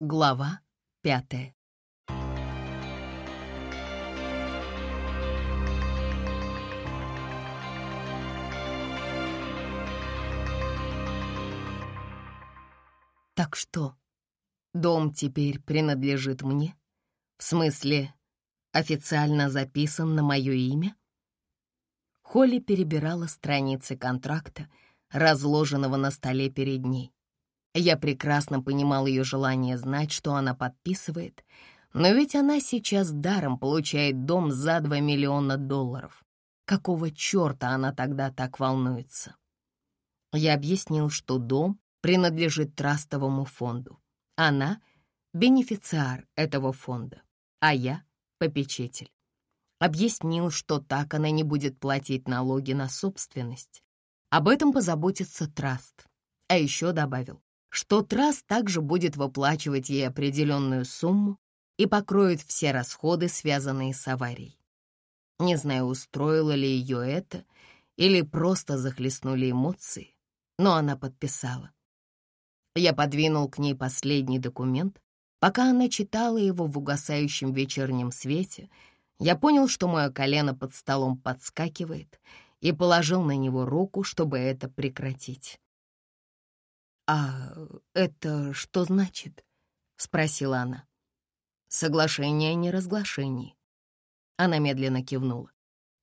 Глава пятая Так что, дом теперь принадлежит мне? В смысле, официально записан на мое имя? Холли перебирала страницы контракта, разложенного на столе перед ней. Я прекрасно понимал ее желание знать, что она подписывает, но ведь она сейчас даром получает дом за 2 миллиона долларов. Какого черта она тогда так волнуется? Я объяснил, что дом принадлежит трастовому фонду. Она — бенефициар этого фонда, а я — попечитель. Объяснил, что так она не будет платить налоги на собственность. Об этом позаботится траст. А еще добавил, что траст также будет выплачивать ей определенную сумму и покроет все расходы, связанные с аварией. Не знаю, устроило ли ее это или просто захлестнули эмоции, но она подписала. Я подвинул к ней последний документ. Пока она читала его в угасающем вечернем свете, я понял, что мое колено под столом подскакивает, и положил на него руку, чтобы это прекратить. «А это что значит?» — спросила она. «Соглашение о неразглашении». Она медленно кивнула.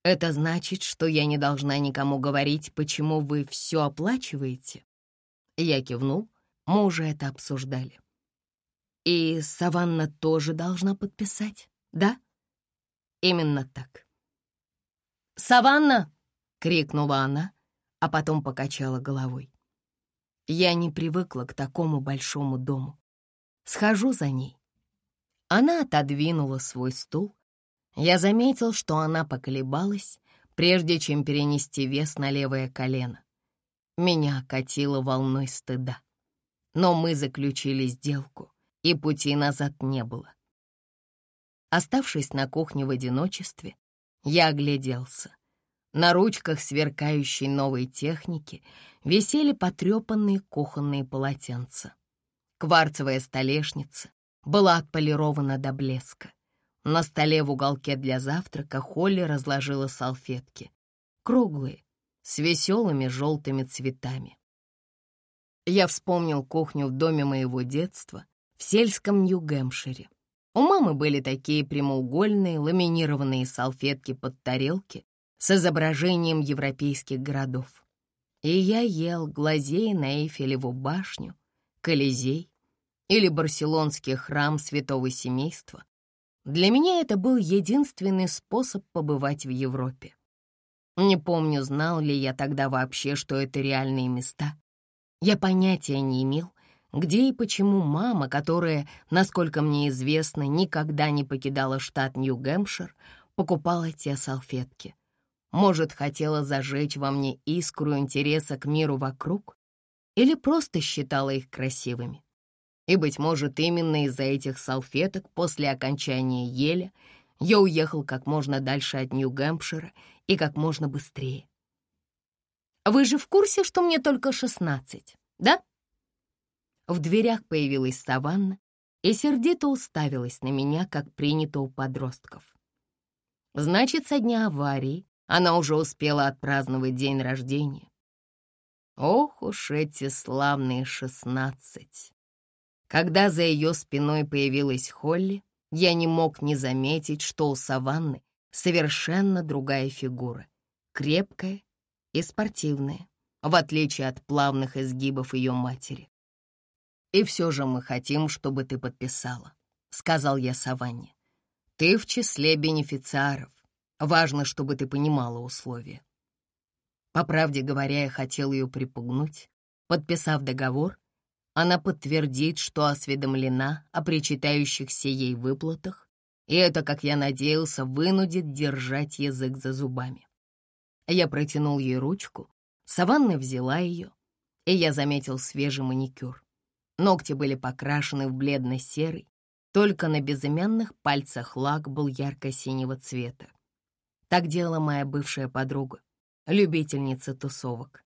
«Это значит, что я не должна никому говорить, почему вы все оплачиваете?» Я кивнул, мы уже это обсуждали. «И Саванна тоже должна подписать, да?» «Именно так». «Саванна!» — крикнула она, а потом покачала головой. Я не привыкла к такому большому дому. Схожу за ней. Она отодвинула свой стул. Я заметил, что она поколебалась, прежде чем перенести вес на левое колено. Меня окатило волной стыда. Но мы заключили сделку, и пути назад не было. Оставшись на кухне в одиночестве, я огляделся. На ручках сверкающей новой техники висели потрепанные кухонные полотенца. Кварцевая столешница была отполирована до блеска. На столе в уголке для завтрака Холли разложила салфетки. Круглые, с веселыми желтыми цветами. Я вспомнил кухню в доме моего детства в сельском Нью-Гэмпшире. У мамы были такие прямоугольные ламинированные салфетки под тарелки с изображением европейских городов. И я ел, глазея на Эйфелеву башню, Колизей или барселонский храм святого семейства. Для меня это был единственный способ побывать в Европе. Не помню, знал ли я тогда вообще, что это реальные места. Я понятия не имел, где и почему мама, которая, насколько мне известно, никогда не покидала штат Нью-Гэмпшир, покупала те салфетки. Может, хотела зажечь во мне искру интереса к миру вокруг? Или просто считала их красивыми? И, быть может, именно из-за этих салфеток после окончания еля я уехал как можно дальше от Нью-Гэмпшира и как можно быстрее. «Вы же в курсе, что мне только шестнадцать, да?» В дверях появилась Саванна и сердито уставилась на меня, как принято у подростков. Значит, со дня аварии она уже успела отпраздновать день рождения. Ох уж эти славные шестнадцать. Когда за ее спиной появилась Холли, я не мог не заметить, что у Саванны совершенно другая фигура, крепкая и спортивная, в отличие от плавных изгибов ее матери. «И все же мы хотим, чтобы ты подписала», — сказал я Саванне. «Ты в числе бенефициаров. Важно, чтобы ты понимала условия. По правде говоря, я хотел ее припугнуть. Подписав договор, она подтвердит, что осведомлена о причитающихся ей выплатах, и это, как я надеялся, вынудит держать язык за зубами. Я протянул ей ручку, Саванна взяла ее, и я заметил свежий маникюр. Ногти были покрашены в бледно-серый, только на безымянных пальцах лак был ярко-синего цвета. Так делала моя бывшая подруга, любительница тусовок.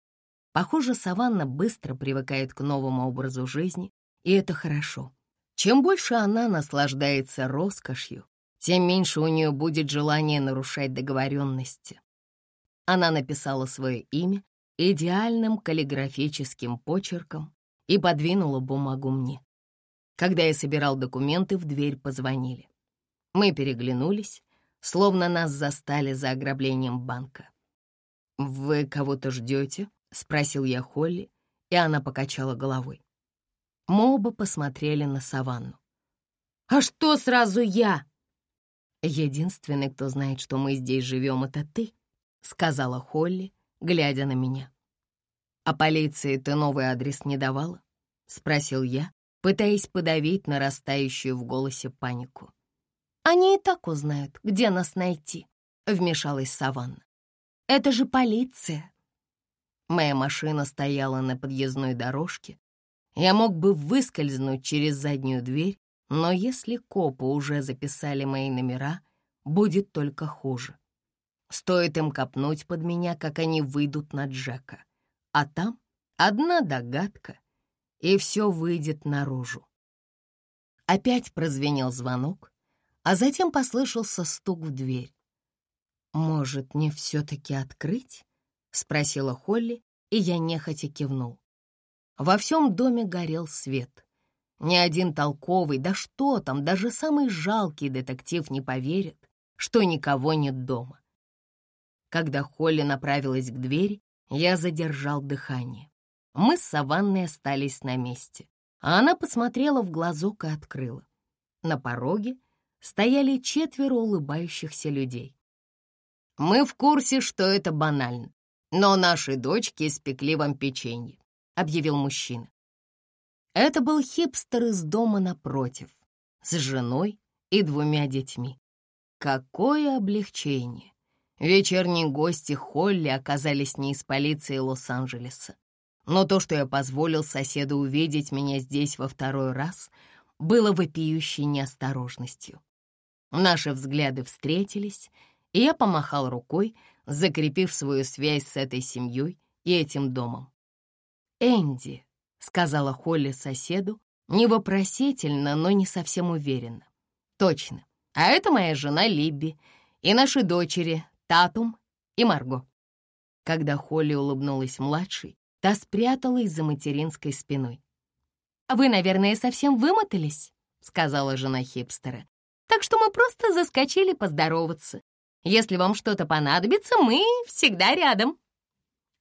Похоже, Саванна быстро привыкает к новому образу жизни, и это хорошо. Чем больше она наслаждается роскошью, тем меньше у нее будет желания нарушать договоренности. Она написала свое имя идеальным каллиграфическим почерком и подвинула бумагу мне. Когда я собирал документы, в дверь позвонили. Мы переглянулись, словно нас застали за ограблением банка. «Вы кого-то ждете?» — спросил я Холли, и она покачала головой. Мы оба посмотрели на саванну. «А что сразу я?» «Единственный, кто знает, что мы здесь живем, это ты», — сказала Холли, глядя на меня. «А полиции ты новый адрес не давала?» — спросил я, пытаясь подавить нарастающую в голосе панику. «Они и так узнают, где нас найти», — вмешалась Саванна. «Это же полиция». Моя машина стояла на подъездной дорожке. Я мог бы выскользнуть через заднюю дверь, но если копы уже записали мои номера, будет только хуже. Стоит им копнуть под меня, как они выйдут на Джека. А там одна догадка, и все выйдет наружу. Опять прозвенел звонок, а затем послышался стук в дверь. «Может, мне все-таки открыть?» — спросила Холли, и я нехотя кивнул. Во всем доме горел свет. Ни один толковый, да что там, даже самый жалкий детектив не поверит, что никого нет дома. Когда Холли направилась к двери, я задержал дыхание. Мы с Саванной остались на месте, а она посмотрела в глазок и открыла. На пороге стояли четверо улыбающихся людей. «Мы в курсе, что это банально, но наши дочки испекли вам печенье», — объявил мужчина. Это был хипстер из дома напротив, с женой и двумя детьми. Какое облегчение! Вечерние гости Холли оказались не из полиции Лос-Анджелеса. Но то, что я позволил соседу увидеть меня здесь во второй раз, было вопиющей неосторожностью. Наши взгляды встретились, и я помахал рукой, закрепив свою связь с этой семьей и этим домом. «Энди», — сказала Холли соседу, не вопросительно, но не совсем уверенно. «Точно. А это моя жена Либби и наши дочери Татум и Марго». Когда Холли улыбнулась младшей, Та спряталась за материнской спиной. «Вы, наверное, совсем вымотались», — сказала жена хипстера. «Так что мы просто заскочили поздороваться. Если вам что-то понадобится, мы всегда рядом».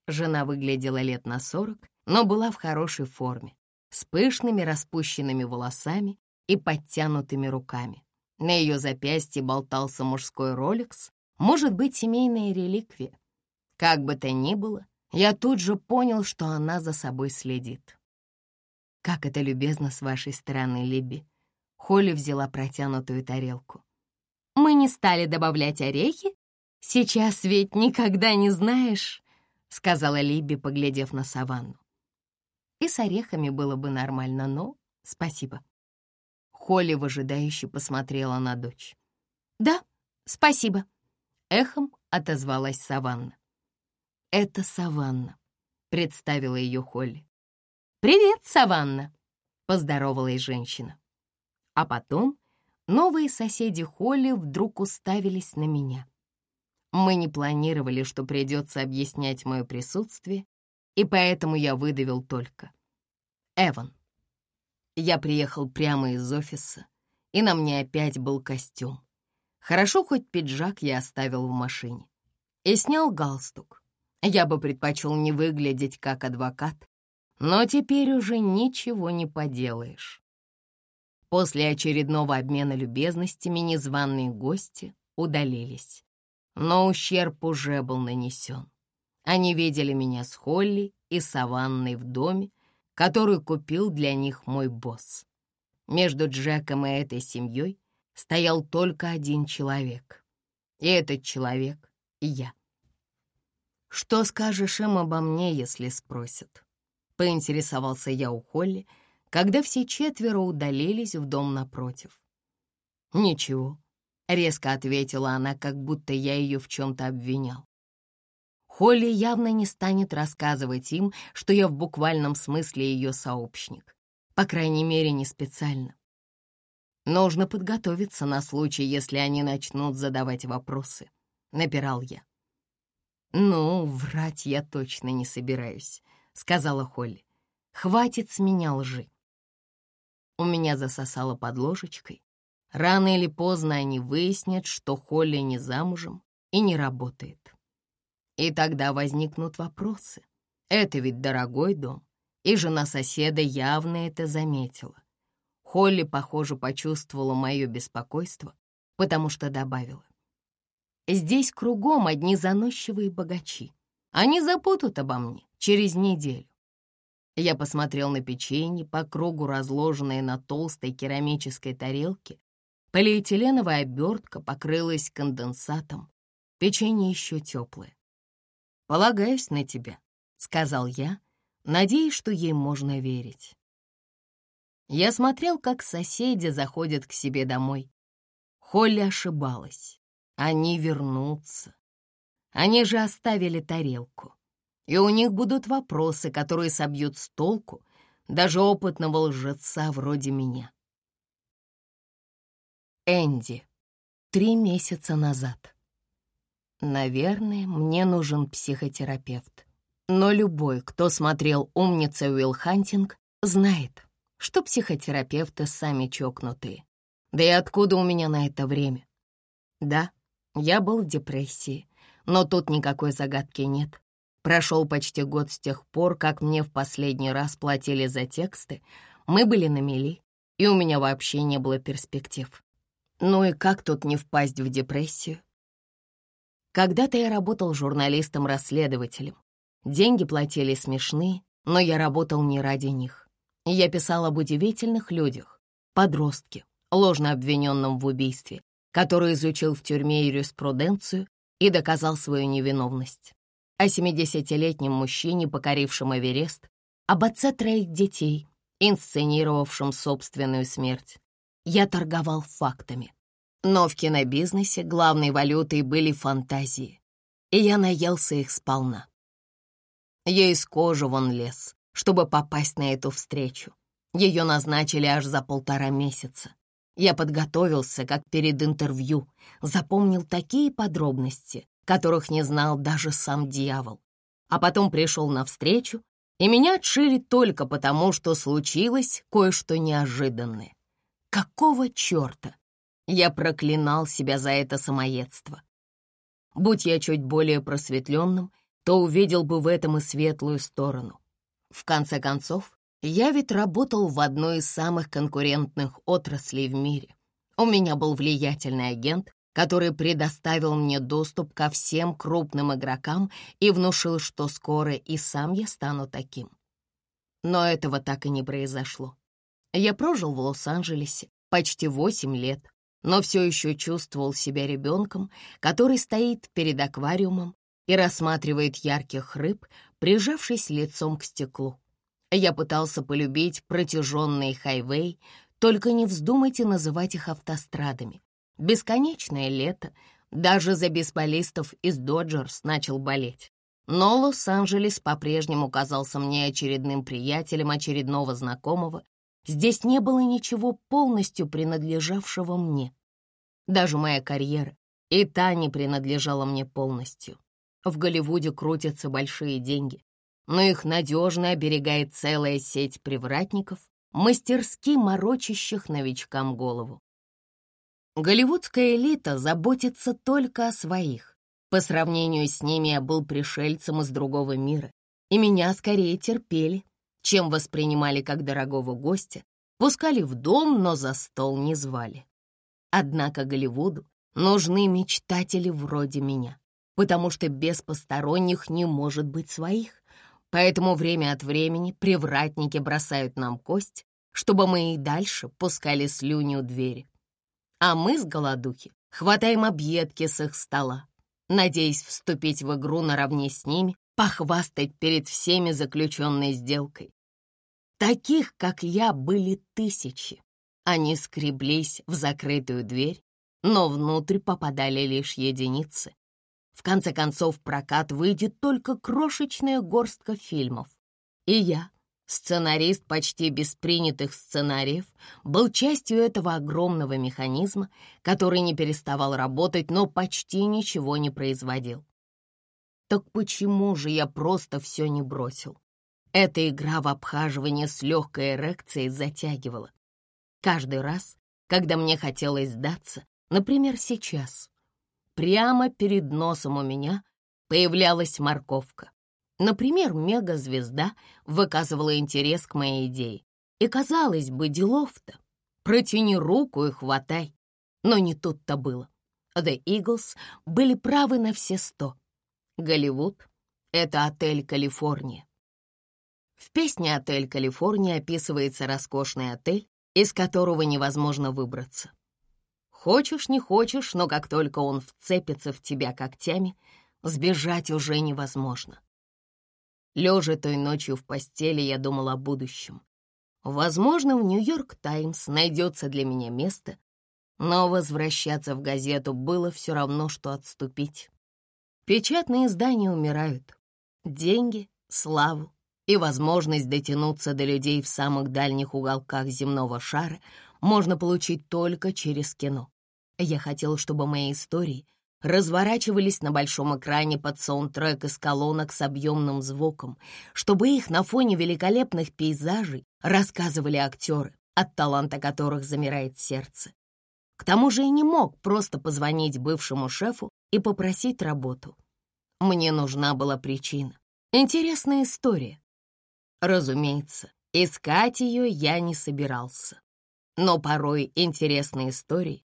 Жена выглядела лет на сорок, но была в хорошей форме, с пышными распущенными волосами и подтянутыми руками. На ее запястье болтался мужской роликс, может быть, семейная реликвия. Как бы то ни было, я тут же понял, что она за собой следит. «Как это любезно с вашей стороны, Либби!» Холли взяла протянутую тарелку. «Мы не стали добавлять орехи? Сейчас ведь никогда не знаешь», — сказала Либби, поглядев на саванну. «И с орехами было бы нормально, но спасибо». Холли выжидающе посмотрела на дочь. «Да, спасибо», — эхом отозвалась саванна. «Это Саванна», — представила ее Холли. «Привет, Саванна», — поздоровалась женщина. А потом новые соседи Холли вдруг уставились на меня. Мы не планировали, что придется объяснять мое присутствие, и поэтому я выдавил только. Эван. Я приехал прямо из офиса, и на мне опять был костюм. Хорошо, хоть пиджак я оставил в машине. И снял галстук. Я бы предпочел не выглядеть как адвокат, но теперь уже ничего не поделаешь. После очередного обмена любезностями незваные гости удалились. Но ущерб уже был нанесен. Они видели меня с Холли и Саванной в доме, который купил для них мой босс. Между Джеком и этой семьей стоял только один человек. И этот человек — я. «Что скажешь им обо мне, если спросят?» Поинтересовался я у Холли, когда все четверо удалились в дом напротив. «Ничего», — резко ответила она, как будто я ее в чем-то обвинял. Холли явно не станет рассказывать им, что я в буквальном смысле ее сообщник. По крайней мере, не специально. Нужно подготовиться на случай, если они начнут задавать вопросы. Напирал я. «Ну, врать я точно не собираюсь», — сказала Холли. «Хватит с меня лжи». У меня засосало под ложечкой. Рано или поздно они выяснят, что Холли не замужем и не работает. И тогда возникнут вопросы. Это ведь дорогой дом, и жена соседа явно это заметила. Холли, похоже, почувствовала мое беспокойство, потому что добавила. «Здесь кругом одни заносчивые богачи. Они запутают обо мне через неделю. Я посмотрел на печенье, по кругу разложенное на толстой керамической тарелке. Полиэтиленовая обертка покрылась конденсатом. Печенье еще теплое. «Полагаюсь на тебя», — сказал я, надеясь, что ей можно верить. Я смотрел, как соседи заходят к себе домой. Холли ошибалась. Они вернутся. Они же оставили тарелку. И у них будут вопросы, которые собьют с толку даже опытного лжеца вроде меня. Энди. Три месяца назад. Наверное, мне нужен психотерапевт. Но любой, кто смотрел «Умница Уилл Хантинг», знает, что психотерапевты сами чокнутые. Да и откуда у меня на это время? Да, я был в депрессии, но тут никакой загадки нет. Прошел почти год с тех пор, как мне в последний раз платили за тексты. Мы были на мели, и у меня вообще не было перспектив. Ну и как тут не впасть в депрессию? Когда-то я работал журналистом-расследователем. Деньги платили смешные, но я работал не ради них. Я писал об удивительных людях, подростке, ложно обвиненном в убийстве, который изучил в тюрьме юриспруденцию и доказал свою невиновность о 70-летнем мужчине, покорившем Эверест, об отце троих детей, инсценировавшем собственную смерть. Я торговал фактами. Но в кинобизнесе главной валютой были фантазии, и я наелся их сполна. Я из кожи вон лез, чтобы попасть на эту встречу. Ее назначили аж за полтора месяца. Я подготовился, как перед интервью, запомнил такие подробности, которых не знал даже сам дьявол. А потом пришел навстречу, и меня отшили только потому, что случилось кое-что неожиданное. Какого черта? Я проклинал себя за это самоедство. Будь я чуть более просветленным, то увидел бы в этом и светлую сторону. В конце концов, я ведь работал в одной из самых конкурентных отраслей в мире. У меня был влиятельный агент, который предоставил мне доступ ко всем крупным игрокам и внушил, что скоро и сам я стану таким. Но этого так и не произошло. Я прожил в Лос-Анджелесе почти восемь лет, но все еще чувствовал себя ребенком, который стоит перед аквариумом и рассматривает ярких рыб, прижавшись лицом к стеклу. Я пытался полюбить протяженные хайвей, только не вздумайте называть их автострадами. Бесконечное лето даже за бейсболистов из Доджерс начал болеть. Но Лос-Анджелес по-прежнему казался мне очередным приятелем очередного знакомого. Здесь не было ничего полностью принадлежавшего мне. Даже моя карьера и та не принадлежала мне полностью. В Голливуде крутятся большие деньги, но их надежно оберегает целая сеть привратников, мастерски морочащих новичкам голову. Голливудская элита заботится только о своих. По сравнению с ними я был пришельцем из другого мира, и меня скорее терпели, чем воспринимали как дорогого гостя, пускали в дом, но за стол не звали. Однако Голливуду нужны мечтатели вроде меня, потому что без посторонних не может быть своих. Поэтому время от времени привратники бросают нам кость, чтобы мы и дальше пускали слюни у двери а мы с голодухи хватаем объедки с их стола, надеясь вступить в игру наравне с ними, похвастать перед всеми заключенной сделкой. Таких, как я, были тысячи. Они скреблись в закрытую дверь, но внутрь попадали лишь единицы. В конце концов, в прокат выйдет только крошечная горстка фильмов. И я, Сценарист почти без принятых сценариев был частью этого огромного механизма, который не переставал работать, но почти ничего не производил. Так почему же я просто все не бросил? Эта игра в обхаживание с легкой эрекцией затягивала. Каждый раз, когда мне хотелось сдаться, например, сейчас, прямо перед носом у меня появлялась морковка. Например, мегазвезда выказывала интерес к моей идее. И, казалось бы, делов-то. Протяни руку и хватай. Но не тут-то было. The Eagles были правы на все сто. Голливуд — это отель «Калифорния». В песне «Отель Калифорния» описывается роскошный отель, из которого невозможно выбраться. Хочешь, не хочешь, но как только он вцепится в тебя когтями, сбежать уже невозможно. Лежа той ночью в постели, я думал о будущем. Возможно, в «Нью-Йорк Таймс» найдется для меня место, но возвращаться в газету было все равно, что отступить. Печатные издания умирают. Деньги, славу и возможность дотянуться до людей в самых дальних уголках земного шара можно получить только через кино. Я хотел, чтобы мои истории разворачивались на большом экране под саундтрек из колонок с объемным звуком, чтобы их на фоне великолепных пейзажей рассказывали актеры, от таланта которых замирает сердце. К тому же и не мог просто позвонить бывшему шефу и попросить работу. Мне нужна была причина. Интересная история. Разумеется, искать ее я не собирался. Но порой интересные истории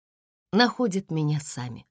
находят меня сами.